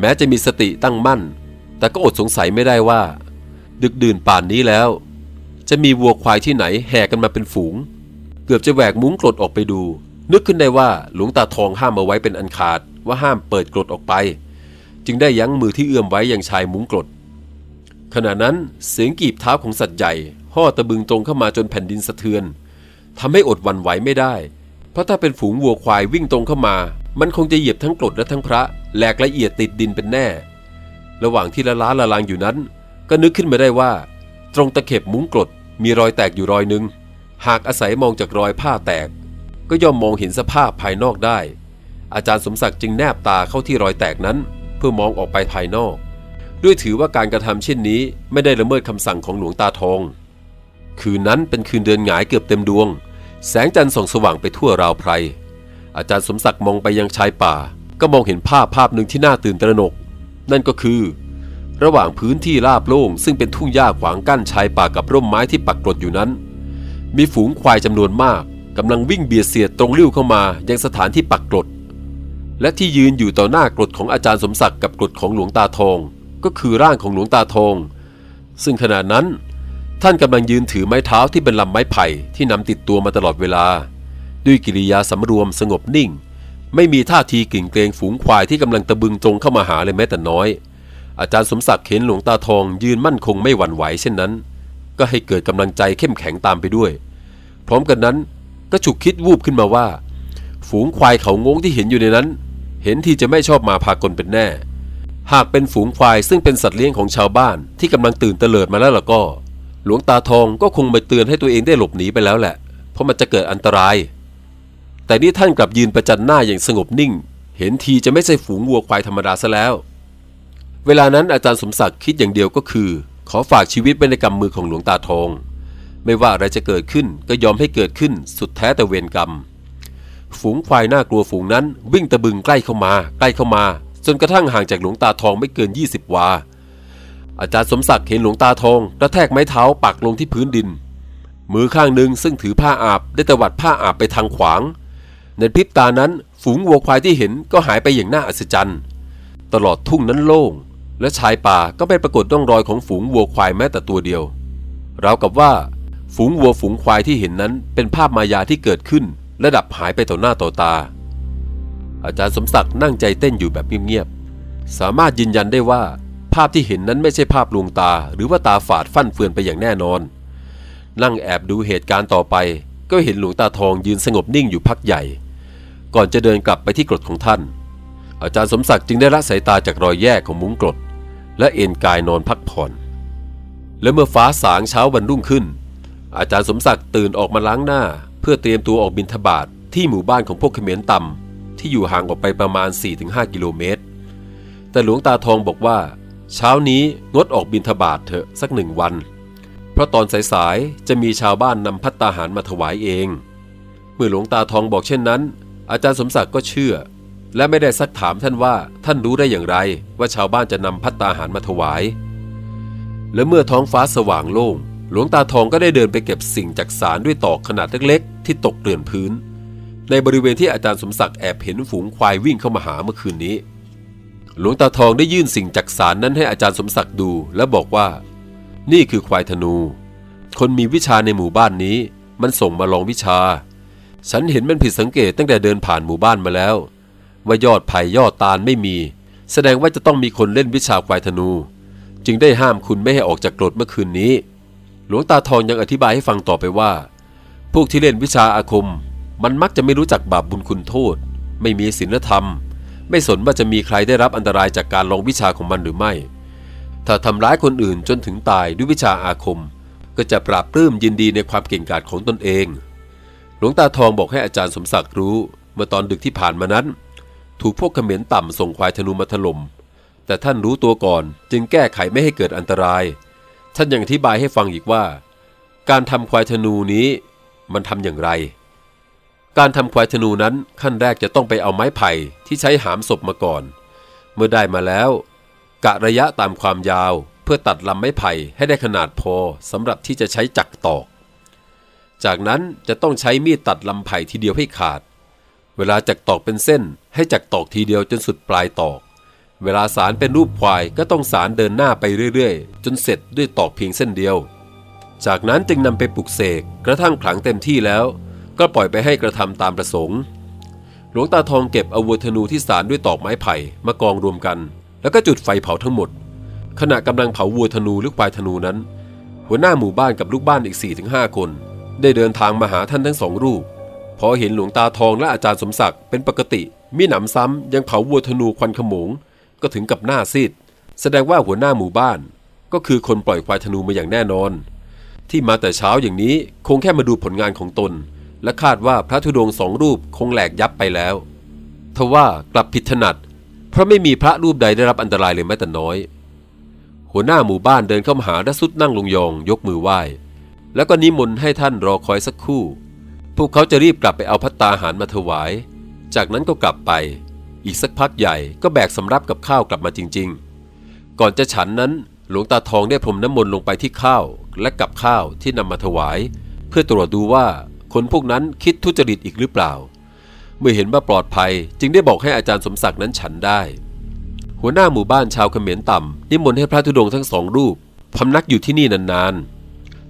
แม้จะมีสติตั้งมั่น แต่ก็อดสงสัยไม่ได้ว่า ดึกดื่นป่านนี้แล้ว จะมีวัวควายที่ไหนแห่กันมาเป็นฝูง เกือบจะแหวกมุ้งกรดออกไปดู นึกขึ้นได้ว่าหลวงตาทองห้ามเอาไว้เป็นอันขาดว่าห้ามเปิดกรดออกไป จึงได้ยั้งมือที่เอื้อมไว้อยังชายมุ้งกรดขณะนั้นเสียงกีบเท้าของสัตว์ใหญ่ห่อตะบึงตรงเข้ามาจนแผ่นดินสะเทือนทำให้อดวันไหวไม่ได้ เพราะถ้าเป็นฝูงวัวควายวิ่งตรงเข้ามา มันคงจะเหยียบทั้งกรดและทั้งพระแหลกละเอียดติดดินเป็นแน่ ระหว่างที่ละล้าละลางอยู่นั้น ก็นึกขึ้นมาได้ว่า ตรงตะเข็บมุ้งกรดมีรอยแตกอยู่รอยหนึ่งหากอาศัยมองจากรอยผ้าแตก ก็ย่อมมองเห็นสภาพภายนอกได้ อาจารย์สมศักดิ์จึงแนบตาเข้าที่รอยแตกนั้น เพื่อมองออกไปภายนอก ด้วยถือว่าการกระทำเช่นนี้ไม่ได้ละเมิดคำสั่งของหลวงตาทอง คืนนั้นเป็นคืนเดือนหงายเกือบเต็มดวง แสงจันทร์ส่องสว่างไปทั่วราวไพรอาจารย์สมศักดิ์มองไปยังชายป่า ก็มองเห็นภาพภาพหนึ่งที่น่าตื่นตระหนก นั่นก็คือ ระหว่างพื้นที่ราบโล่งซึ่งเป็นทุ่งหญ้าขวางกั้นชายป่ากับร่มไม้ที่ปักกรดอยู่นั้น มีฝูงควายจำนวนมากกำลังวิ่งเบียดเสียดตรงลิ้วเข้ามายังสถานที่ปักกรด และที่ยืนอยู่ต่อหน้ากรดของอาจารย์สมศักดิ์กับกรดของหลวงตาทอง ก็คือร่างของหลวงตาทอง ซึ่งขณะนั้น ท่านกำลังยืนถือไม้เท้าที่เป็นลำไม้ไผ่ที่นำติดตัวมาตลอดเวลา ด้วยกิริยาสำรวมสงบนิ่ง ไม่มีท่าทีกิ่งเกรงฝูงควายที่กำลังตะบึงตรงเข้ามาหาเลยแม้แต่น้อย อาจารย์สมศักดิ์เห็นหลวงตาทองยืนมั่นคงไม่หวั่นไหวเช่นนั้น ก็ให้เกิดกำลังใจเข้มแข็งตามไปด้วย พร้อมกันนั้นก็ฉุกคิดวูบขึ้นมาว่า ฝูงควายเขางงที่เห็นอยู่ในนั้น เห็นทีจะไม่ชอบมาพากลเป็นแน่ หากเป็นฝูงควายซึ่งเป็นสัตว์เลี้ยงของชาวบ้านที่กำลังตื่นเตลิดมาแล้วล่ะก็ หลวงตาทองก็คงมาเตือนให้ตัวเองได้หลบหนีไปแล้วแหละ เพราะมันจะเกิดอันตราย แต่นี่ท่านกลับยืนประจันหน้าอย่างสงบนิ่ง เห็นทีจะไม่ใช่ฝูงวัวควายธรรมดาซะแล้ว เวลานั้นอาจารย์สมศักดิ์คิดอย่างเดียวก็คือ ขอฝากชีวิตไว้ในกำมือของหลวงตาทอง ไม่ว่าอะไรจะเกิดขึ้นก็ยอมให้เกิดขึ้นสุดแท้แต่เวรกรรม ฝูงควายน่ากลัวฝูงนั้นวิ่งตะบึงใกล้เข้ามา ใกล้เข้ามา จนกระทั่งห่างจากหลวงตาทองไม่เกิน 20 วา อาจารย์สมศักดิ์เห็นหลวงตาทองกระแทกไม้เท้าปักลงที่พื้นดิน มือข้างหนึ่งซึ่งถือผ้าอาบได้ตวัดผ้าอาบไปทางขวาง ในพริบตานั้นฝูงวัวควายที่เห็นก็หายไปอย่างน่าอัศจรรย์ ตลอดทุ่งนั้นโล่ง และชายป่าก็ไม่ปรากฏร่องรอยของฝูงวัวควายแม้แต่ตัวเดียวราวกับว่า ฝูงวัวฝูงควายที่เห็นนั้นเป็นภาพมายาที่เกิดขึ้น และดับหายไปต่อหน้าต่อตา อาจารย์สมศักดิ์นั่งใจเต้นอยู่แบบเงียบๆสามารถยืนยันได้ว่า ภาพที่เห็นนั้นไม่ใช่ภาพลวงตา หรือว่าตาฝาดฟั่นเฟือนไปอย่างแน่นอน นั่งแอบดูเหตุการณ์ต่อไป ก็เห็นหลวงตาทองยืนสงบนิ่งอยู่พักใหญ่ ก่อนจะเดินกลับไปที่กรดของท่าน อาจารย์สมศักดิ์จึงได้ละสายตาจากรอยแยกของมุ้งกรด และเอนกายนอนพักผ่อน และเมื่อฟ้าสางเช้าวันรุ่งขึ้น อาจารย์สมศักดิ์ตื่นออกมาล้างหน้า เพื่อเตรียมตัวออกบิณฑบาตทที่หมู่บ้านของพวกเขมรต่ำที่อยู่ห่างออกไปประมาณ 4-5 กิโลเมตร แต่หลวงตาทองบอกว่า เช้านี้งดออกบินทบาทเถอะสักหนึ่งวัน เพราะตอนสายๆจะมีชาวบ้านนำพัตตาหารมาถวายเอง เมื่อหลวงตาทองบอกเช่นนั้น อาจารย์สมศักดิ์ก็เชื่อ และไม่ได้ซักถามท่านว่าท่านรู้ได้อย่างไรว่าชาวบ้านจะนำพัตตาหารมาถวาย และเมื่อท้องฟ้าสว่างโล่ง หลวงตาทองก็ได้เดินไปเก็บสิ่งจากสารด้วยตอกขนาดเล็กๆ ที่ตกเกลื่อนพื้น ในบริเวณที่อาจารย์สมศักดิ์แอบเห็นฝูงควายวิ่งเข้ามาหาเมื่อคืนนี้ หลวงตาทองได้ยื่นสิ่งจากสารนั้นให้อาจารย์สมศักดิ์ดูและบอกว่า นี่คือควายธนู คนมีวิชาในหมู่บ้านนี้ มันส่งมาลองวิชา ฉันเห็นมันผิดสังเกตตั้งแต่เดินผ่านหมู่บ้านมาแล้ว ว่ายอดไผ่ยอดตาลไม่มี แสดงว่าจะต้องมีคนเล่นวิชาควายธนู จึงได้ห้ามคุณไม่ให้ออกจากกรดเมื่อคืนนี้ หลวงตาทองยังอธิบายให้ฟังต่อไปว่า พวกที่เล่นวิชาอาคม มันมักจะไม่รู้จักบาปบุญคุณโทษ ไม่มีศีลธรรม ไม่สนว่าจะมีใครได้รับอันตรายจากการลองวิชาของมันหรือไม่ ถ้าทำร้ายคนอื่นจนถึงตายด้วยวิชาอาคม ก็จะปราบปลื้มยินดีในความเก่งกาจของตนเอง หลวงตาทองบอกให้อาจารย์สมศักดิ์รู้เมื่อตอนดึกที่ผ่านมานั้น ถูกพวกเขมรต่ำส่งควายธนูมาถล่มแต่ท่านรู้ตัวก่อนจึงแก้ไขไม่ให้เกิดอันตราย ท่านยังอธิบายให้ฟังอีกว่า การทำควายธนูนี้มันทำอย่างไร การทำควายธนูนั้นขั้นแรกจะต้องไปเอาไม้ไผ่ที่ใช้หามศพมาก่อน เมื่อได้มาแล้ว กะระยะตามความยาวเพื่อตัดลำไม้ไผ่ให้ได้ขนาดพอสำหรับที่จะใช้จักตอก จากนั้นจะต้องใช้มีดตัดลำไผ่ทีเดียวให้ขาด เวลาจักตอกเป็นเส้น ให้จักตอกทีเดียวจนสุดปลายตอก เวลาสารเป็นรูปควายก็ต้องสารเดินหน้าไปเรื่อยๆ จนเสร็จด้วยตอกเพียงเส้นเดียว จากนั้นจึงนำไปปลุกเสกกระทั่งขลังเต็มที่แล้ว ก็ปล่อยไปให้กระทำตามประสงค์ หลวงตาทองเก็บอาวัวธนูที่สารด้วยตอกไม้ไผ่มากองรวมกัน แล้วก็จุดไฟเผาทั้งหมด ขณะกำลังเผาวัวธนูหรือควายธนูนั้น หัวหน้าหมู่บ้านกับลูกบ้านอีก4ี่ถึงห้าคน ได้เดินทางมาหาท่านทั้งสองรูป พอเห็นหลวงตาทองและอาจารย์สมศักดิ์เป็นปกติมีหนำซ้ำยังเผาวัวธนูควันขโมง ก็ถึงกับหน้าซีดแสดงว่าหัวหน้าหมู่บ้าน ก็คือคนปล่อยควายธนูมาอย่างแน่นอน ที่มาแต่เช้าอย่างนี้คงแค่มาดูผลงานของตน และคาดว่าพระธุดงค์สองรูปคงแหลกยับไปแล้วทว่ากลับผิดถนัด เพราะไม่มีพระรูปใดได้รับอันตรายเลยแม้แต่น้อย หัวหน้าหมู่บ้านเดินเข้ามาหาและสุดนั่งลงยองยกมือไหว้ แล้วก็นิมนต์ให้ท่านรอคอยสักครู่ พวกเขาจะรีบกลับไปเอาพัตตาหารมาถวาย จากนั้นก็กลับไป อีกสักพักใหญ่ก็แบกสำรับกับข้าวกลับมาจริง ๆ ก่อนจะฉันนั้นหลวงตาทองได้พรมน้ำมนต์ลงไปที่ข้าวและกับข้าวที่นำมาถวาย เพื่อตรวจดูว่าคนพวกนั้นคิดทุจริตอีกหรือเปล่า เมื่อเห็นว่าปลอดภัย จึงได้บอกให้อาจารย์สมศักดิ์นั้นฉันได้ หัวหน้าหมู่บ้านชาวเขมรต่ำนิมนต์ให้พระธุดงค์ทั้งสองรูปพำนักอยู่ที่นี่นานๆ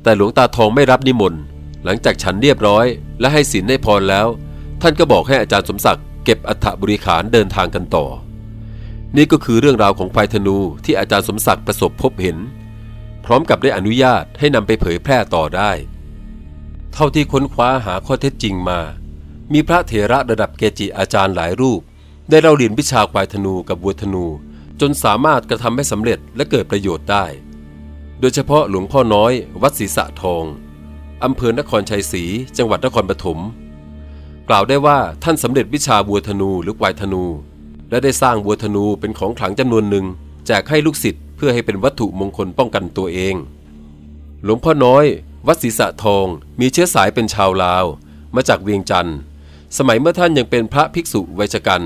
แต่หลวงตาทองไม่รับนิมนต์หลังจากฉันเรียบร้อย และให้ศีลให้พรแล้ว ท่านก็บอกให้อาจารย์สมศักดิ์เก็บอัฐบริขารเดินทางกันต่อ นี่ก็คือเรื่องราวของควายธนูที่อาจารย์สมศักดิ์ประสบพบเห็น พร้อมกับได้อนุญาตให้นำไปเผยแพร่ต่อได้ เท่าที่ค้นคว้าหาข้อเท็จจริงมา มีพระเถระระดับเกจิอาจารย์หลายรูป ได้เล่าเรียนวิชาควายธนูกับวัวธนู จนสามารถกระทำให้สำเร็จและเกิดประโยชน์ได้ โดยเฉพาะหลวงพ่อน้อย วัดศรีสะทองอำเภอนครชัยศรีจังหวัดนครปฐมกล่าวได้ว่าท่านสำเร็จวิชาวัวธนูหรือควายธนู และได้สร้างวัวธนูเป็นของขลังจำนวนหนึ่งแจกให้ลูกศิษย์เพื่อให้เป็นวัตถุมงคลป้องกันตัวเอง หลวงพ่อน้อย วัดศรีสะทอง มีเชื้อสายเป็นชาวลาว มาจากเวียงจันทร์สมัยเมื่อท่านยังเป็นพระภิกษุไวยชกัน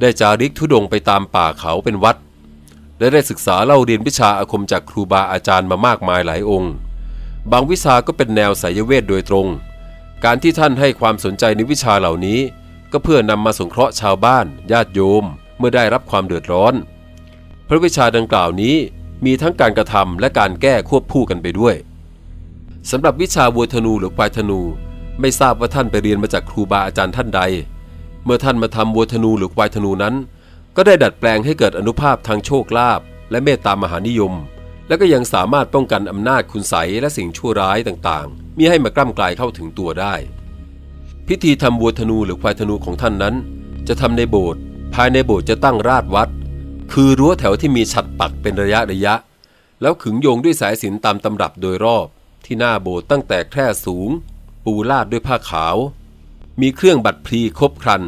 ได้จาริกทุดงไปตามป่าเขาเป็นวัด และได้ศึกษาเล่าเรียนวิชาอาคมจากครูบาอาจารย์มามากมายหลายองค์ บางวิชาก็เป็นแนวไสยเวทโดยตรง การที่ท่านให้ความสนใจในวิชาเหล่านี้ ก็เพื่อนำมาสงเคราะห์ชาวบ้าน ญาติโยม เมื่อได้รับความเดือดร้อน พระวิชาดังกล่าวนี้มีทั้งการกระทำและการแก้ควบคู่กันไปด้วยสำหรับวิชาวัวธนูหรือควายธนู ไม่ทราบว่าท่านไปเรียนมาจากครูบาอาจารย์ท่านใด เมื่อท่านมาทำวัวธนูหรือควายธนูนั้น ก็ได้ดัดแปลงให้เกิดอนุภาพทางโชคลาภและเมตตามหานิยม และก็ยังสามารถป้องกันอำนาจคุณใสและสิ่งชั่วร้ายต่างๆมิให้มากล้ำกลายเข้าถึงตัวได้ พิธีทำวัวธนูหรือควายธนูของท่านนั้น จะทำในโบสถ์ภายในโบสถ์จะตั้งราชวัด คือรั้วแถวที่มีฉัดปักเป็นระยะระยะ แล้วขึงโยงด้วยสายสินตามตำรับโดยรอบ ที่หน้าโบสถ์ตั้งแต่แคร่สูง ปูลาดด้วยผ้าขาว มีเครื่องบัตรพลีครบครัน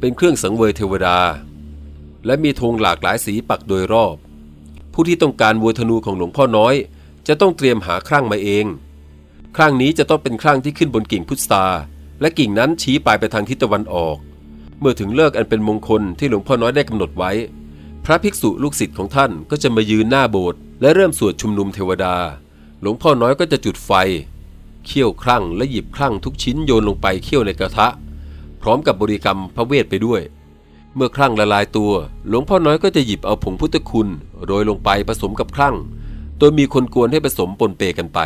เป็นเครื่องสังเวยเทวดา และมีธงหลากหลายสีปักโดยรอบ ผู้ที่ต้องการวัวธนูของหลวงพ่อน้อย จะต้องเตรียมหาครั่งมาเอง ครั่งนี้จะต้องเป็นครั่งที่ขึ้นบนกิ่งพุทราและกิ่งนั้นชี้ปลายไปทางทิศตะวันออก เมื่อถึงเลิกอันเป็นมงคลที่หลวงพ่อน้อยได้กำหนดไว้ พระภิกษุลูกศิษย์ของท่านก็จะมายืนหน้าโบสถ์และเริ่มสวดชุมนุมเทวดา หลวงพ่อน้อยก็จะจุดไฟ เคี่ยวครั่งและหยิบครั่งทุกชิ้นโยนลงไปเคี่ยวในกระทะ พร้อมกับบริกรรมพระเวทไปด้วย เมื่อครั่งละลายตัว หลวงพ่อน้อยก็จะหยิบเอาผงพุทธคุณโรยลงไปผสมกับครั่ง โดยมีคนกวนให้ผสมปนเปกันไป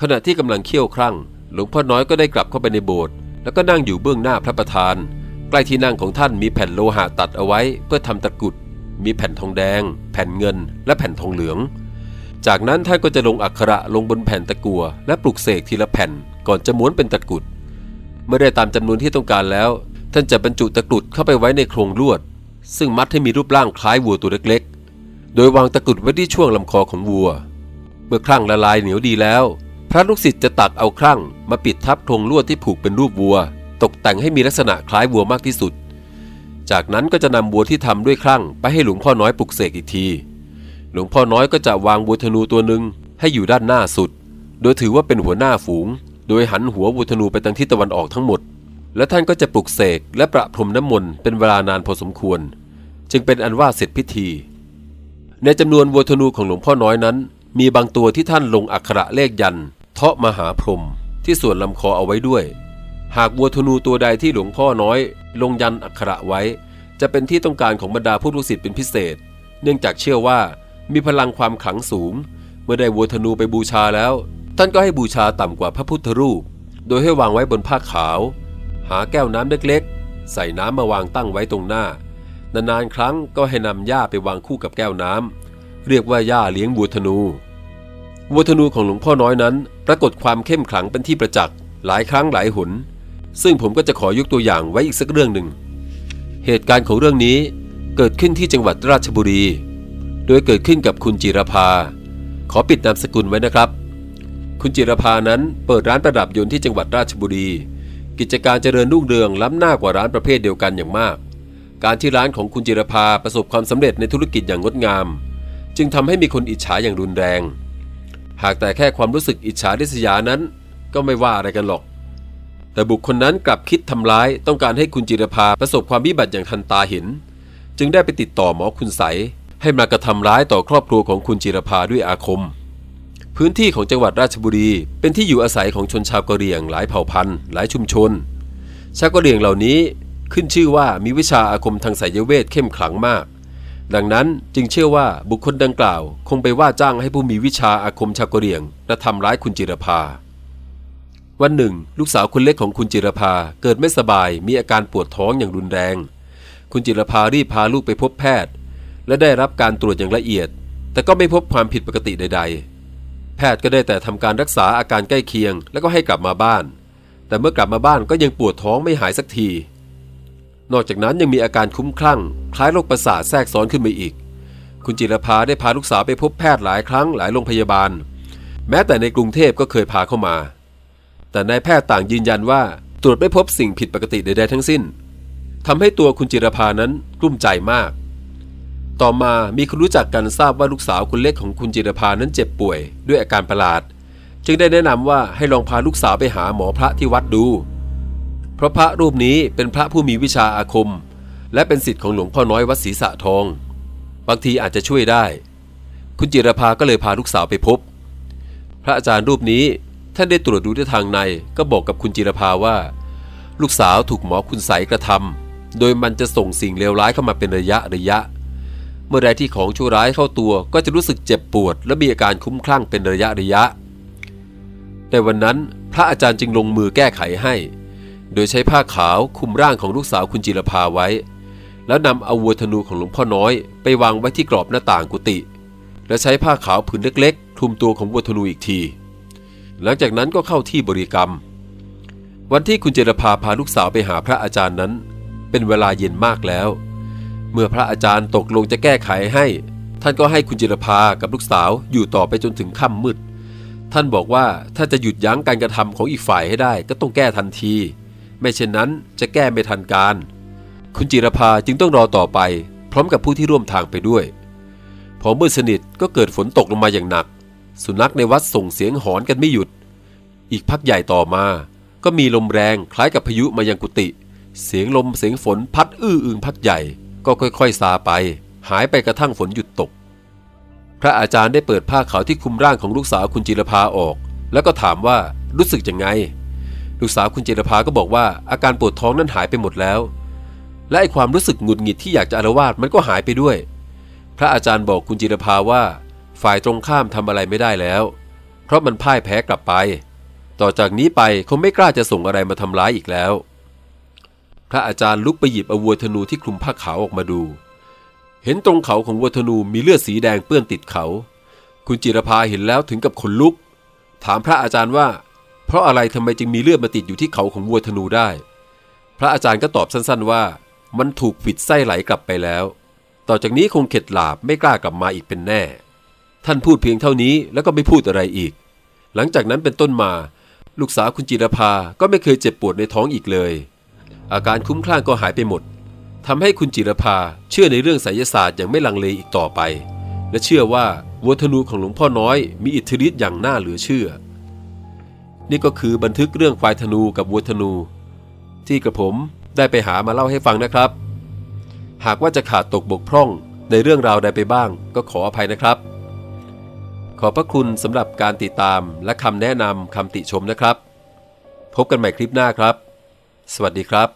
ขณะที่กำลังเคี่ยวครั่ง หลวงพ่อน้อยก็ได้กลับเข้าไปในโบสถ์แล้วก็นั่งอยู่เบื้องหน้าพระประธาน ใกล้ที่นั่งของท่านมีแผ่นโลหะตัดเอาไว้เพื่อทำตะกุด มีแผ่นทองแดง แผ่นเงิน และแผ่นทองเหลือง จากนั้นท่านก็จะลงอักขระลงบนแผ่นตะกัว และปลุกเสกทีละแผ่นก่อนจะม้วนเป็นตะกุดเมื่อได้ตามจำนวนที่ต้องการแล้ว ท่านจะบรรจุตะกรุดเข้าไปไว้ในโครงลวด ซึ่งมัดให้มีรูปร่างคล้ายวัวตัวเล็กๆ โดยวางตะกรุดไว้ที่ช่วงลำคอของวัว เมื่อครั่งละลายเหนียวดีแล้ว พระลูกศิษย์จะตักเอาครั่งมาปิดทับโครงลวดที่ผูกเป็นรูปวัว ตกแต่งให้มีลักษณะคล้ายวัวมากที่สุด จากนั้นก็จะนำวัวที่ทำด้วยครั่งไปให้หลวงพ่อน้อยปลุกเสกอีกที หลวงพ่อน้อยก็จะวางวัวธนูตัวหนึ่งให้อยู่ด้านหน้าสุด โดยถือว่าเป็นหัวหน้าฝูง โดยหันหัววัวธนูไปทางทิศตะวันออกทั้งหมด และท่านก็จะปลุกเสกและประพรมน้ำมนต์เป็นเวลานานพอสมควร จึงเป็นอันว่าเสร็จพิธี ในจำนวนวัวธนูของหลวงพ่อน้อยนั้น มีบางตัวที่ท่านลงอักขระเลขยัน เทาะมหาพรมที่ส่วนลำคอเอาไว้ด้วย หากวัวธนูตัวใดที่หลวงพ่อน้อย ลงยันอักขระไว้ จะเป็นที่ต้องการของบรรดาผู้ลูกศิษย์เป็นพิเศษ เนื่องจากเชื่อว่ามีพลังความขลังสูง เมื่อได้วัวธนูไปบูชาแล้ว ท่านก็ให้บูชาต่ำกว่าพระพุทธรูป โดยให้วางไว้บนผ้าขาว หาแก้วน้ำเล็กๆ ใส่น้ำมาวางตั้งไว้ตรงหน้า นานๆครั้งก็ให้นำหญ้าไปวางคู่กับแก้วน้ำเรียกว่าหญ้าเลี้ยงวัวธนูวัวธนูของหลวงพ่อน้อยนั้น ปรากฏความเข้มขลังเป็นที่ประจักษ์หลายครั้งหลายหน ซึ่งผมก็จะขอยกตัวอย่างไว้อีกสักเรื่องหนึ่ง เหตุการณ์ของเรื่องนี้เกิดขึ้นที่จังหวัดราชบุรี โดยเกิดขึ้นกับคุณจิรภาขอปิดนามสกุลไว้นะครับ คุณจิรภานั้นเปิดร้านประดับยนต์ที่จังหวัดราชบุรี กิจการเจริญรุ่งเรืองล้ำหน้ากว่าร้านประเภทเดียวกันอย่างมาก การที่ร้านของคุณจิรภาประสบความสำเร็จในธุรกิจอย่างงดงาม จึงทำให้มีคนอิจฉาอย่างรุนแรง หากแต่แค่ความรู้สึกอิจฉาริษยานั้น ก็ไม่ว่าอะไรกันหรอก แต่บุคคลนั้นกลับคิดทำร้ายต้องการให้คุณจิรภาประสบความวิบัติอย่างทันตาเห็น จึงได้ไปติดต่อหมอคุณใสให้มากระทำร้ายต่อครอบครัวของคุณจิรภาด้วยอาคม พื้นที่ของจังหวัดราชบุรี เป็นที่อยู่อาศัยของชนชาวกะเหรี่ยงหลายเผ่าพันธุ์หลายชุมชน ชาวกะเหรี่ยงเหล่านี้ขึ้นชื่อว่ามีวิชาอาคมทางไสยเวทเข้มขลังมาก ดังนั้นจึงเชื่อว่าบุคคลดังกล่าว คงไปว่าจ้างให้ผู้มีวิชาอาคมชาวกะเหรี่ยงกระทำร้ายคุณจิรภา วันหนึ่ง ลูกสาวคนเล็กของคุณจิรภาเกิดไม่สบายมีอาการปวดท้องอย่างรุนแรง คุณจิรภารีบพาลูกไปพบแพทย์ และได้รับการตรวจอย่างละเอียด แต่ก็ไม่พบความผิดปกติใด ๆ แพทย์ก็ได้แต่ทำการรักษาอาการใกล้เคียง แล้วก็ให้กลับมาบ้าน แต่เมื่อกลับมาบ้านก็ยังปวดท้องไม่หายสักที นอกจากนั้นยังมีอาการคุ้มคลั่ง คล้ายโรคประสาทแทรกซ้อนขึ้นมาอีก คุณจิรภาได้พาลูกสาวไปพบแพทย์หลายครั้งหลายโรงพยาบาล แม้แต่ในกรุงเทพก็เคยพาเข้ามา แต่นายแพทย์ต่างยืนยันว่าตรวจไม่พบสิ่งผิดปกติใดๆทั้งสิ้นทำให้ตัวคุณจิรภานั้นกลุ้มใจมาก ต่อมามีคนรู้จักกันทราบว่าลูกสาวคนเล็กของคุณจิรภานั้นเจ็บป่วย ด้วยอาการประหลาด จึงได้แนะนำว่าให้ลองพาลูกสาวไปหาหมอพระที่วัดดู เพราะพระรูปนี้เป็นพระผู้มีวิชาอาคม และเป็นศิษย์ของหลวงพ่อน้อยวัดศรีสะทอง บางทีอาจจะช่วยได้ คุณจิรภาก็เลยพาลูกสาวไปพบ พระอาจารย์รูปนี้ท่านได้ตรวจดูที่ทางในก็บอกกับคุณจิรภาว่า ลูกสาวถูกหมอคุณใสกระทำโดยมันจะส่งสิ่งเลวร้ายเข้ามาเป็นระยะระยะ เมื่อใดที่ของชั่วร้ายเข้าตัวก็จะรู้สึกเจ็บปวด และมีอาการคุ้มคลั่งเป็นระยะระยะ ในวันนั้นพระอาจารย์จึงลงมือแก้ไขให้ โดยใช้ผ้าขาวคุมร่างของลูกสาวคุณจิรภาไว้ แล้วนำเอาวัวธนูของหลวงพ่อน้อย ไปวางไว้ที่กรอบหน้าต่างกุฏิและใช้ผ้าขาวผืนเล็กๆคลุมตัวของวัวธนูอีกที หลังจากนั้นก็เข้าที่บริกรรม วันที่คุณเจรพาพาลูกสาวไปหาพระอาจารย์นั้น เป็นเวลาเย็นมากแล้ว เมื่อพระอาจารย์ตกลงจะแก้ไขให้ ท่านก็ให้คุณเจรพากับลูกสาวอยู่ต่อไปจนถึงค่ำมืด ท่านบอกว่าถ้าจะหยุดยั้งการกระทำของอีกฝ่ายให้ได้ก็ต้องแก้ทันที ไม่เช่นนั้นจะแก้ไม่ทันการ คุณจิรพาจึงต้องรอต่อไป พร้อมกับผู้ที่ร่วมทางไปด้วย พอมืดสนิทก็เกิดฝนตกลงมาอย่างหนัก สุนัขในวัดส่งเสียงหอนกันไม่หยุด อีกพักใหญ่ต่อมา ก็มีลมแรงคล้ายกับพายุมายังกุฏิเสียงลมเสียงฝนพัดอื้ออึงพักใหญ่ ก็ค่อยๆซาไป หายไปกระทั่งฝนหยุดตก พระอาจารย์ได้เปิดผ้าขาวที่คลุมร่างของลูกสาวคุณจิรภาออก แล้วก็ถามว่ารู้สึกยังไง ลูกสาวคุณจิรภาก็บอกว่าอาการปวดท้องนั้นหายไปหมดแล้ว และไอความรู้สึกหงุดหงิดที่อยากจะอารวาสมันก็หายไปด้วย พระอาจารย์บอกคุณจิรภาว่า ฝ่ายตรงข้ามทำอะไรไม่ได้แล้ว เพราะมันพ่ายแพ้กลับไป ต่อจากนี้ไปคงไม่กล้าจะส่งอะไรมาทำร้ายอีกแล้ว พระอาจารย์ลุกไปหยิบอาวัวธนูที่คลุมผ้าขาวออกมาดู เห็นตรงเขาของวัวธนูมีเลือดสีแดงเปื้อนติดเขา คุณจิรภาเห็นแล้วถึงกับขนลุก ถามพระอาจารย์ว่า เพราะอะไรทำไมจึงมีเลือดมาติดอยู่ที่เขาของวัวธนูได้ พระอาจารย์ก็ตอบสั้นๆว่า มันถูกปิดไส้ไหลกลับไปแล้ว ต่อจากนี้คงเข็ดหลาบไม่กล้ากลับมาอีกเป็นแน่ ท่านพูดเพียงเท่านี้แล้วก็ไม่พูดอะไรอีก หลังจากนั้นเป็นต้นมา ลูกสาวคุณจิรภาก็ไม่เคยเจ็บปวดในท้องอีกเลย อาการคุ้มคลั่งก็หายไปหมดทำให้คุณจิรภาเชื่อในเรื่องไสยศาสตร์อย่างไม่ลังเลอีกต่อไป และเชื่อว่าวัวธนูของหลวงพ่อน้อย มีอิทธิฤทธิ์อย่างน่าเหลือเชื่อ นี่ก็คือบันทึกเรื่องควายธนูกับวัวธนู ที่กระผมได้ไปหามาเล่าให้ฟังนะครับ หากว่าจะขาดตกบกพร่องในเรื่องราวใดไปบ้าง ก็ขออภัยนะครับ ขอบพระคุณสำหรับการติดตามและคำแนะนำคำติชมนะครับ พบกันใหม่คลิปหน้าครับ สวัสดีครับ